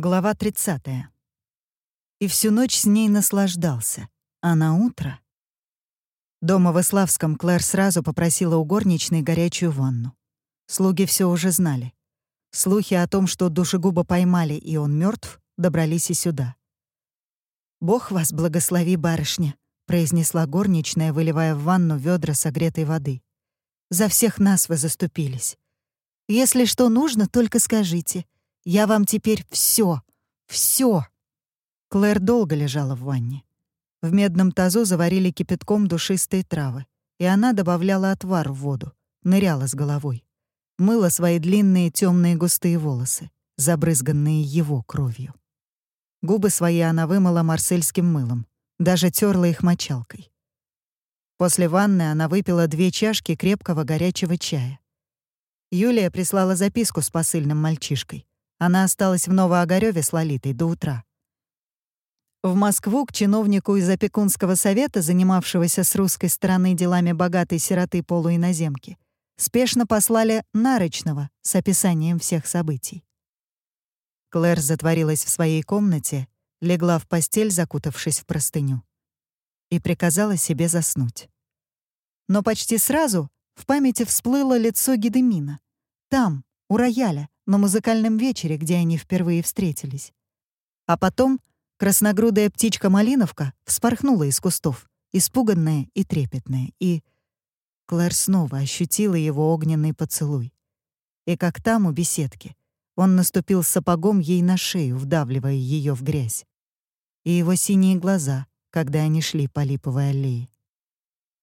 Глава 30. И всю ночь с ней наслаждался. А на утро... Дома в Иславском Клэр сразу попросила у горничной горячую ванну. Слуги все уже знали. Слухи о том, что душегуба поймали и он мертв, добрались и сюда. «Бог вас благослови, барышня», — произнесла горничная, выливая в ванну ведра согретой воды. «За всех нас вы заступились. Если что нужно, только скажите. Я вам теперь все, все. Клэр долго лежала в ванне. В медном тазу заварили кипятком душистые травы, и она добавляла отвар в воду, ныряла с головой. Мыла свои длинные темные густые волосы, забрызганные его кровью. Губы свои она вымыла марсельским мылом, даже терла их мочалкой. После ванны она выпила две чашки крепкого горячего чая. Юлия прислала записку с посыльным мальчишкой. Она осталась в Новоогарёве с Лолитой до утра. В Москву к чиновнику из опекунского совета, занимавшегося с русской стороны делами богатой сироты полуиноземки, спешно послали Нарочного с описанием всех событий. Клэр затворилась в своей комнате, легла в постель, закутавшись в простыню, и приказала себе заснуть. Но почти сразу в памяти всплыло лицо Гедемина. Там, у рояля, на музыкальном вечере, где они впервые встретились. А потом красногрудая птичка-малиновка вспорхнула из кустов, испуганная и трепетная, и... Клэр снова ощутила его огненный поцелуй. И как там, у беседки, он наступил сапогом ей на шею, вдавливая ее в грязь. И его синие глаза, когда они шли по липовой аллее.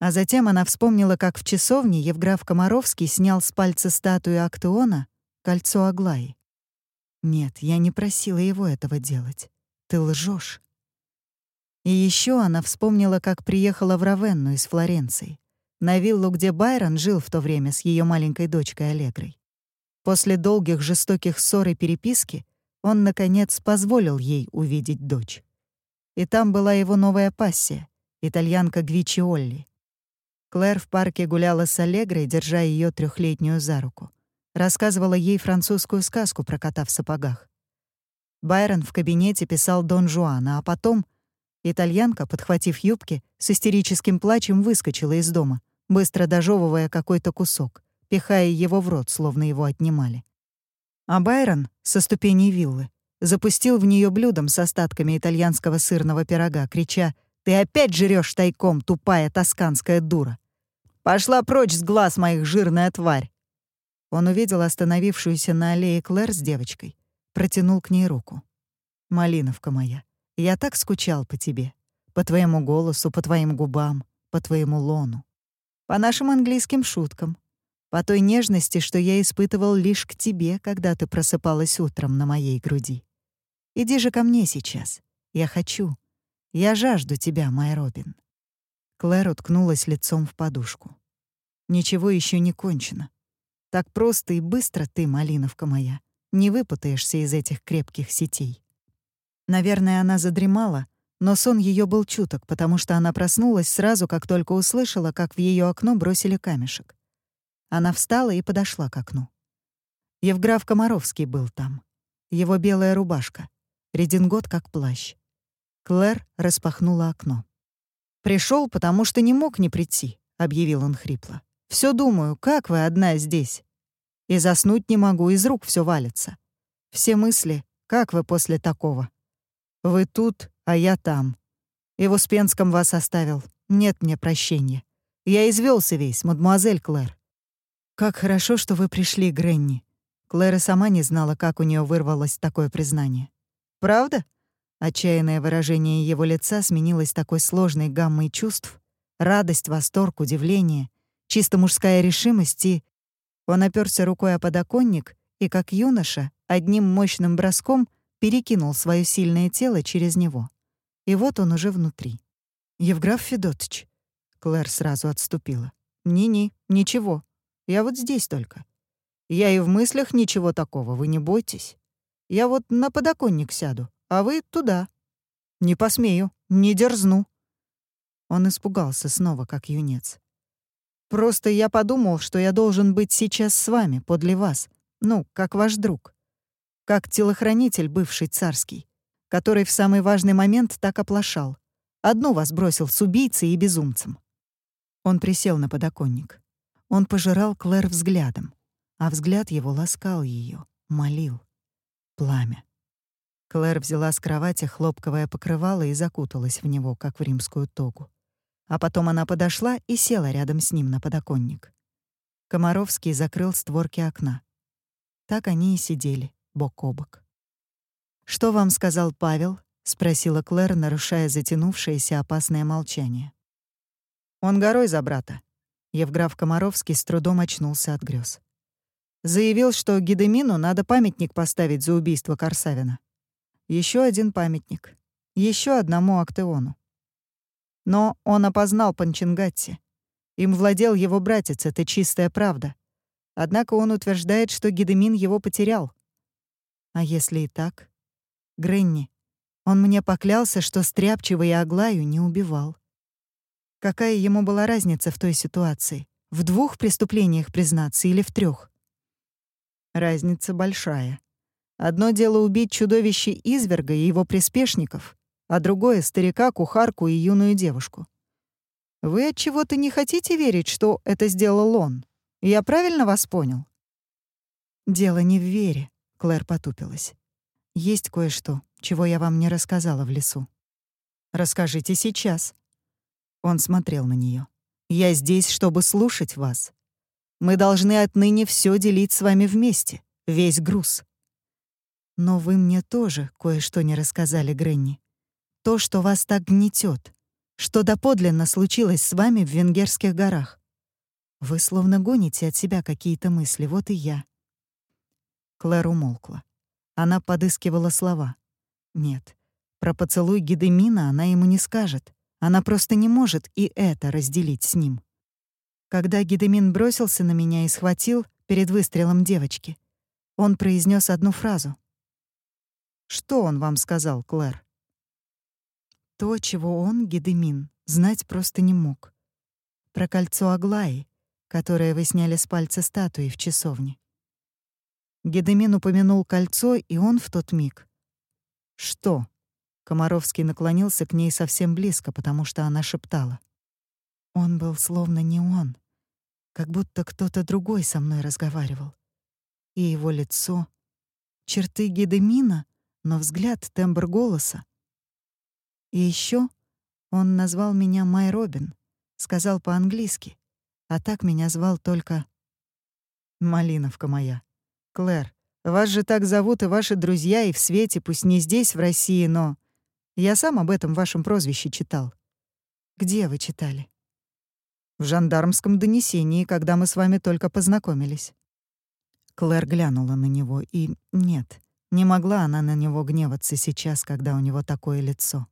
А затем она вспомнила, как в часовне Евграф Комаровский снял с пальца статую Актеона кольцо Аглаи. Нет, я не просила его этого делать. Ты лжешь. И еще она вспомнила, как приехала в Равенну из Флоренции, на виллу, где Байрон жил в то время с ее маленькой дочкой Аллегрой. После долгих жестоких ссор и переписки он, наконец, позволил ей увидеть дочь. И там была его новая пассия, итальянка Гвичи Олли. Клэр в парке гуляла с Аллегрой, держа ее трехлетнюю за руку рассказывала ей французскую сказку про кота в сапогах. Байрон в кабинете писал Дон Жуана, а потом итальянка, подхватив юбки, с истерическим плачем выскочила из дома, быстро дожевывая какой-то кусок, пихая его в рот, словно его отнимали. А Байрон со ступеней виллы запустил в нее блюдом с остатками итальянского сырного пирога, крича «Ты опять жрешь тайком, тупая тосканская дура! Пошла прочь с глаз моих, жирная тварь!» Он увидел остановившуюся на аллее Клэр с девочкой, протянул к ней руку. «Малиновка моя, я так скучал по тебе, по твоему голосу, по твоим губам, по твоему лону, по нашим английским шуткам, по той нежности, что я испытывал лишь к тебе, когда ты просыпалась утром на моей груди. Иди же ко мне сейчас. Я хочу. Я жажду тебя, моя Робин». Клэр уткнулась лицом в подушку. Ничего еще не кончено. Так просто и быстро ты, малиновка моя, не выпутаешься из этих крепких сетей. Наверное, она задремала, но сон ее был чуток, потому что она проснулась сразу, как только услышала, как в ее окно бросили камешек. Она встала и подошла к окну. Евграф Комаровский был там. Его белая рубашка, редингот как плащ. Клэр распахнула окно. Пришел, потому что не мог не прийти», — объявил он хрипло. Все думаю, как вы одна здесь? И заснуть не могу, из рук все валится. Все мысли, как вы после такого? Вы тут, а я там. И в Успенском вас оставил. Нет мне прощения. Я извелся весь, мадемуазель Клэр. Как хорошо, что вы пришли, Гренни. Клэр сама не знала, как у нее вырвалось такое признание. Правда? Отчаянное выражение его лица сменилось такой сложной гаммой чувств. Радость, восторг, удивление чисто мужская решимость и... Он оперся рукой о подоконник и, как юноша, одним мощным броском перекинул свое сильное тело через него. И вот он уже внутри. «Евграф Федотович». Клэр сразу отступила. «Ни-ни, ничего. Я вот здесь только. Я и в мыслях ничего такого, вы не бойтесь. Я вот на подоконник сяду, а вы туда. Не посмею, не дерзну». Он испугался снова, как юнец. Просто я подумал, что я должен быть сейчас с вами, подле вас. Ну, как ваш друг. как телохранитель бывший царский, который в самый важный момент так оплошал. Одну вас бросил с убийцей и безумцем. Он присел на подоконник. Он пожирал Клэр взглядом, а взгляд его ласкал ее, молил. Пламя. Клэр взяла с кровати хлопковое покрывало и закуталась в него, как в римскую тогу. А потом она подошла и села рядом с ним на подоконник. Комаровский закрыл створки окна. Так они и сидели, бок о бок. «Что вам сказал Павел?» — спросила Клэр, нарушая затянувшееся опасное молчание. «Он горой за брата». Евграф Комаровский с трудом очнулся от грез. Заявил, что Гедемину надо памятник поставить за убийство Корсавина. Еще один памятник. Еще одному Актеону. Но он опознал Панчингатти. Им владел его братец, это чистая правда. Однако он утверждает, что Гедемин его потерял. А если и так? Гренни, он мне поклялся, что Стряпчего и Аглаю не убивал. Какая ему была разница в той ситуации? В двух преступлениях признаться или в трех? Разница большая. Одно дело убить чудовище изверга и его приспешников, а другое — старика, кухарку и юную девушку. Вы от чего то не хотите верить, что это сделал он? Я правильно вас понял? Дело не в вере, Клэр потупилась. Есть кое-что, чего я вам не рассказала в лесу. Расскажите сейчас. Он смотрел на нее. Я здесь, чтобы слушать вас. Мы должны отныне все делить с вами вместе, весь груз. Но вы мне тоже кое-что не рассказали, Гренни то, что вас так гнетет, что доподлинно случилось с вами в Венгерских горах. Вы словно гоните от себя какие-то мысли, вот и я. Клэр умолкла. Она подыскивала слова. Нет, про поцелуй Гедемина она ему не скажет. Она просто не может и это разделить с ним. Когда Гедемин бросился на меня и схватил перед выстрелом девочки, он произнес одну фразу. «Что он вам сказал, Клэр?» То, чего он, Гедемин, знать просто не мог. Про кольцо Аглаи, которое вы сняли с пальца статуи в часовне. Гедемин упомянул кольцо, и он в тот миг. «Что?» Комаровский наклонился к ней совсем близко, потому что она шептала. Он был словно не он, как будто кто-то другой со мной разговаривал. И его лицо, черты Гедемина, но взгляд, тембр голоса и еще он назвал меня Май Робин, сказал по-английски, а так меня звал только Малиновка моя. Клэр, вас же так зовут и ваши друзья и в свете, пусть не здесь, в России, но я сам об этом вашем прозвище читал. Где вы читали? В жандармском донесении, когда мы с вами только познакомились. Клэр глянула на него, и нет, не могла она на него гневаться сейчас, когда у него такое лицо.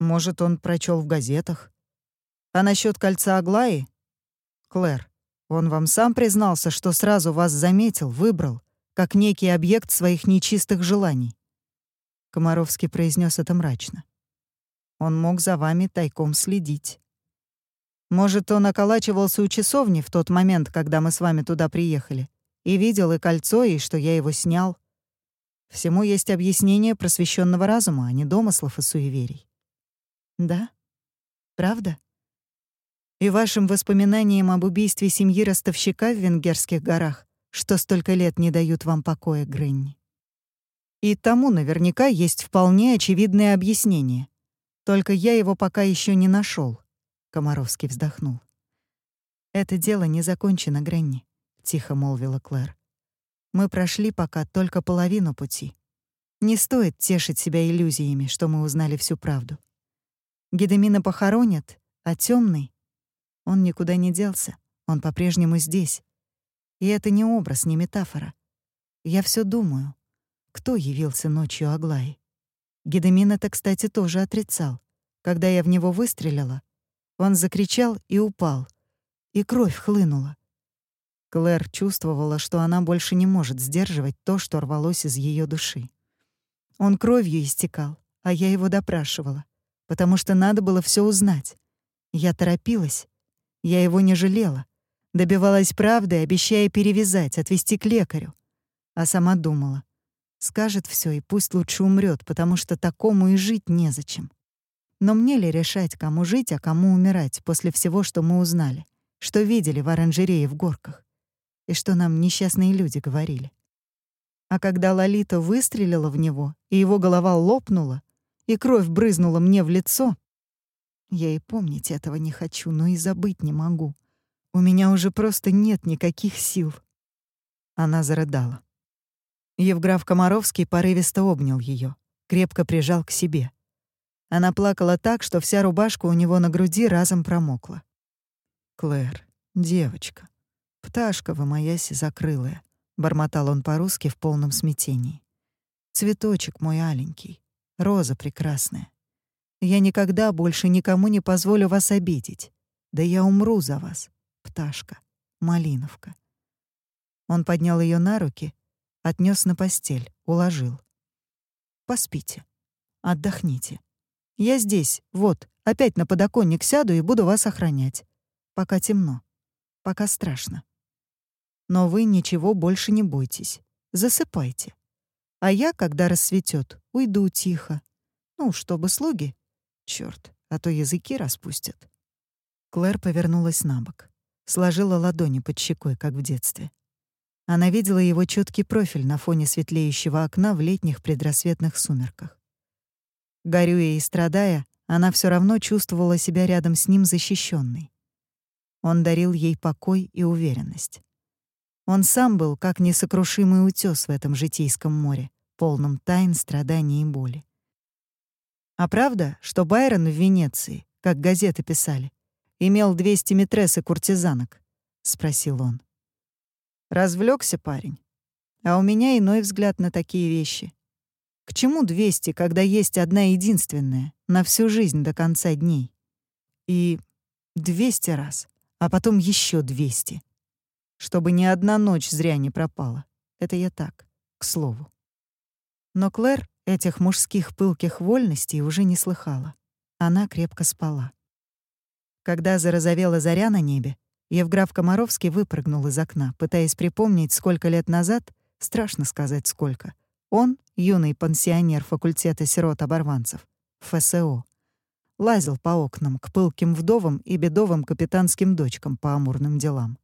Может, он прочел в газетах. А насчет кольца Аглаи? Клэр, он вам сам признался, что сразу вас заметил, выбрал, как некий объект своих нечистых желаний. Комаровский произнес это мрачно. Он мог за вами тайком следить. Может, он околачивался у часовни в тот момент, когда мы с вами туда приехали, и видел и кольцо, и что я его снял. Всему есть объяснение просвещенного разума, а не домыслов и суеверий. Да? Правда? И вашим воспоминаниям об убийстве семьи ростовщика в Венгерских горах, что столько лет не дают вам покоя, Гренни. И тому наверняка есть вполне очевидное объяснение. Только я его пока еще не нашел. Комаровский вздохнул. «Это дело не закончено, Гренни», — тихо молвила Клэр. «Мы прошли пока только половину пути. Не стоит тешить себя иллюзиями, что мы узнали всю правду. Гедемина похоронят, а темный, он никуда не делся, он по-прежнему здесь. И это не образ, не метафора. Я все думаю, кто явился ночью Аглаи. Гедемин это, кстати, тоже отрицал. Когда я в него выстрелила, он закричал и упал, и кровь хлынула. Клэр чувствовала, что она больше не может сдерживать то, что рвалось из ее души. Он кровью истекал, а я его допрашивала потому что надо было все узнать. Я торопилась. Я его не жалела. Добивалась правды, обещая перевязать, отвезти к лекарю. А сама думала, Скажет все и пусть лучше умрет, потому что такому и жить незачем. Но мне ли решать, кому жить, а кому умирать после всего, что мы узнали, что видели в оранжерее в горках, и что нам несчастные люди говорили? А когда Лолита выстрелила в него, и его голова лопнула, и кровь брызнула мне в лицо, я и помнить этого не хочу, но и забыть не могу. У меня уже просто нет никаких сил. Она зарыдала. Евграф Комаровский порывисто обнял ее, крепко прижал к себе. Она плакала так, что вся рубашка у него на груди разом промокла. «Клэр, девочка, пташка вы моя сизокрылая», — бормотал он по-русски в полном смятении. «Цветочек мой аленький, роза прекрасная. Я никогда больше никому не позволю вас обидеть. Да я умру за вас, пташка, малиновка». Он поднял ее на руки, отнес на постель, уложил. «Поспите, отдохните». Я здесь, вот, опять на подоконник сяду и буду вас охранять. Пока темно, пока страшно. Но вы ничего больше не бойтесь. Засыпайте. А я, когда рассветет, уйду тихо. Ну, чтобы слуги... Чёрт, а то языки распустят. Клэр повернулась на бок, сложила ладони под щекой, как в детстве. Она видела его чёткий профиль на фоне светлеющего окна в летних предрассветных сумерках. Горюя и страдая, она все равно чувствовала себя рядом с ним защищенной. Он дарил ей покой и уверенность. Он сам был как несокрушимый утес в этом житейском море, полном тайн, страданий и боли. А правда, что Байрон в Венеции, как газеты писали, имел 200 метрес и куртизанок? — спросил он. Развлекся парень. А у меня иной взгляд на такие вещи. К чему 200, когда есть одна единственная, на всю жизнь до конца дней? И 200 раз, а потом еще 200. Чтобы ни одна ночь зря не пропала. Это я так, к слову. Но Клэр этих мужских пылких вольностей уже не слыхала. Она крепко спала. Когда зарозовела заря на небе, Евграф Комаровский выпрыгнул из окна, пытаясь припомнить, сколько лет назад, страшно сказать сколько, он, юный пансионер факультета сирот-оборванцев, ФСО, лазил по окнам к пылким вдовам и бедовым капитанским дочкам по амурным делам.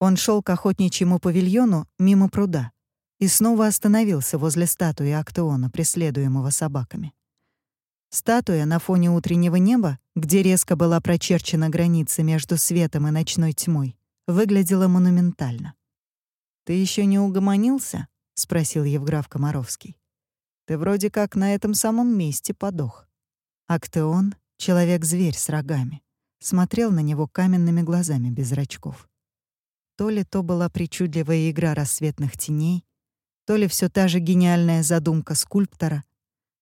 Он шел к охотничьему павильону мимо пруда и снова остановился возле статуи Актеона, преследуемого собаками. Статуя на фоне утреннего неба, где резко была прочерчена граница между светом и ночной тьмой, выглядела монументально. «Ты еще не угомонился?» — спросил Евграф Комаровский. «Ты вроде как на этом самом месте подох». Актеон, человек-зверь с рогами, смотрел на него каменными глазами без зрачков. То ли то была причудливая игра рассветных теней, то ли все та же гениальная задумка скульптора,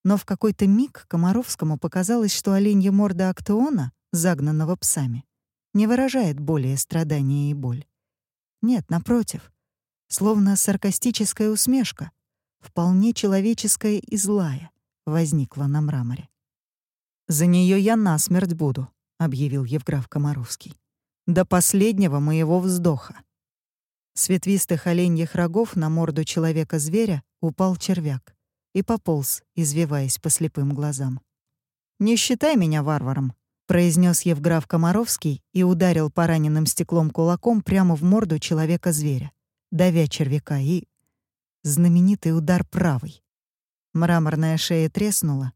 но в какой-то миг Комаровскому показалось, что оленья морда Актеона, загнанного псами, не выражает более страдания и боль. Нет, напротив, словно саркастическая усмешка, вполне человеческая и злая, возникла на мраморе. «За нее я насмерть буду», — объявил Евграф Комаровский. «До последнего моего вздоха». С ветвистых оленьих рогов на морду человека-зверя упал червяк и пополз, извиваясь по слепым глазам. «Не считай меня варваром», — произнес Евграф Комаровский и ударил пораненным стеклом кулаком прямо в морду человека-зверя давя червяка, и... Знаменитый удар правой. Мраморная шея треснула,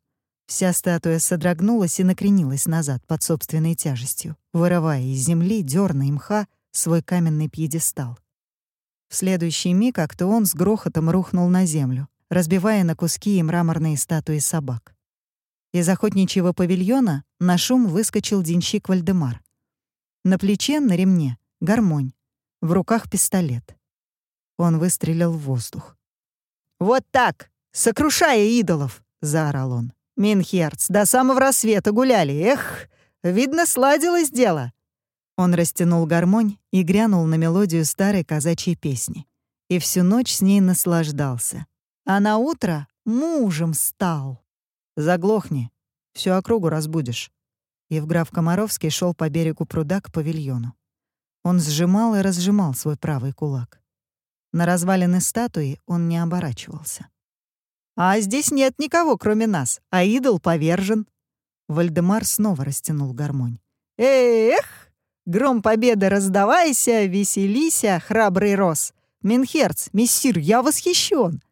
вся статуя содрогнулась и накренилась назад под собственной тяжестью, вырывая из земли, дёрна и мха свой каменный пьедестал. В следующий миг как-то он с грохотом рухнул на землю, разбивая на куски и мраморные статуи собак. Из охотничьего павильона на шум выскочил денщик Вальдемар. На плече, на ремне — гармонь, в руках пистолет. Он выстрелил в воздух. «Вот так! Сокрушая идолов!» — заорал он. «Минхерц, до самого рассвета гуляли! Эх, видно, сладилось дело!» Он растянул гармонь и грянул на мелодию старой казачьей песни. И всю ночь с ней наслаждался. А на утро мужем стал. «Заглохни, всю округу разбудишь». Евграф Комаровский шел по берегу пруда к павильону. Он сжимал и разжимал свой правый кулак. На развалины статуи он не оборачивался. «А здесь нет никого, кроме нас, а идол повержен». Вальдемар снова растянул гармонь. «Эх! Гром победы раздавайся, веселися, храбрый рос! Минхерц, мессир, я восхищен.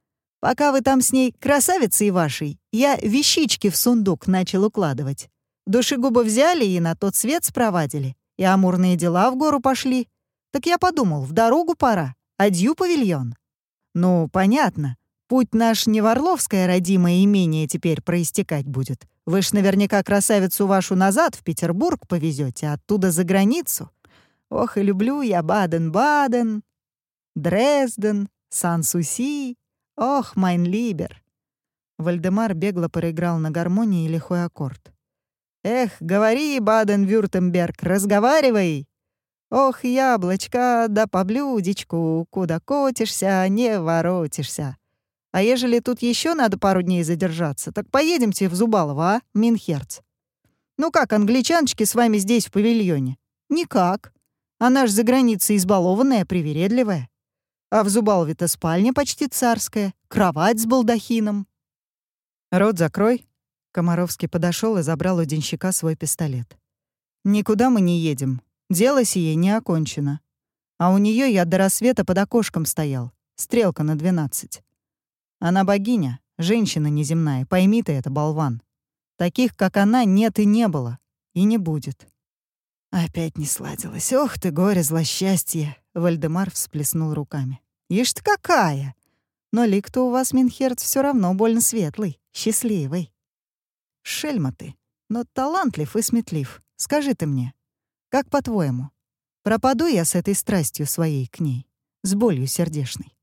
Пока вы там с ней красавицей вашей, я вещички в сундук начал укладывать. Душегубы взяли и на тот свет спровадили, и амурные дела в гору пошли. Так я подумал, в дорогу пора, адью павильон. Ну, понятно, путь наш не в Орловское родимое имение теперь проистекать будет. Вы ж наверняка красавицу вашу назад в Петербург повезете, оттуда за границу. Ох, и люблю я Баден-Баден, Дрезден, Сан-Суси. Ох, mein Lieber. Вальдемар бегло проиграл на гармонии лихой аккорд. «Эх, говори, Баден-Вюртемберг, разговаривай!» «Ох, яблочко, да по блюдечку, куда котишься, не воротишься!» А ежели тут еще надо пару дней задержаться, так поедемте в Зубалово, а, Минхерц? Ну как, англичаночки с вами здесь, в павильоне? Никак. Она ж за границей избалованная, привередливая. А в Зубалове-то спальня почти царская, кровать с балдахином. Рот закрой. Комаровский подошел и забрал у денщика свой пистолет. Никуда мы не едем. Дело сие не окончено. А у нее я до рассвета под окошком стоял. Стрелка на двенадцать. Она богиня, женщина неземная, пойми ты это, болван. Таких, как она, нет и не было, и не будет. Опять не сладилось. Ох ты, горе, злосчастье. Вальдемар всплеснул руками. Ишь ты какая! Но лик-то у вас, Минхерц, все равно больно светлый, счастливый. Шельма ты, но талантлив и сметлив. Скажи ты мне, как по-твоему, пропаду я с этой страстью своей к ней, с болью сердечной?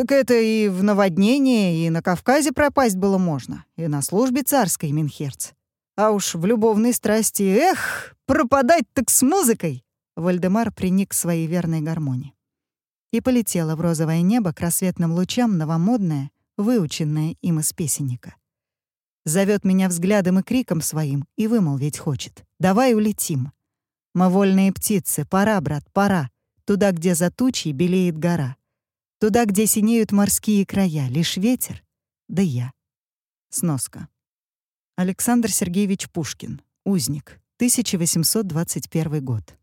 Так это и в наводнении, и на Кавказе пропасть было можно, и на службе царской, Минхерц. А уж в любовной страсти, эх, пропадать так с музыкой!» Вальдемар приник к своей верной гармонии. И полетела в розовое небо к рассветным лучам новомодная, выученная им из песенника. Зовет меня взглядом и криком своим, и вымолвить хочет. «Давай улетим!» Мы вольные птицы, пора, брат, пора, Туда, где за тучей белеет гора. Туда, где синеют морские края, лишь ветер, да я. Сноска. Александр Сергеевич Пушкин. Узник. 1821 год.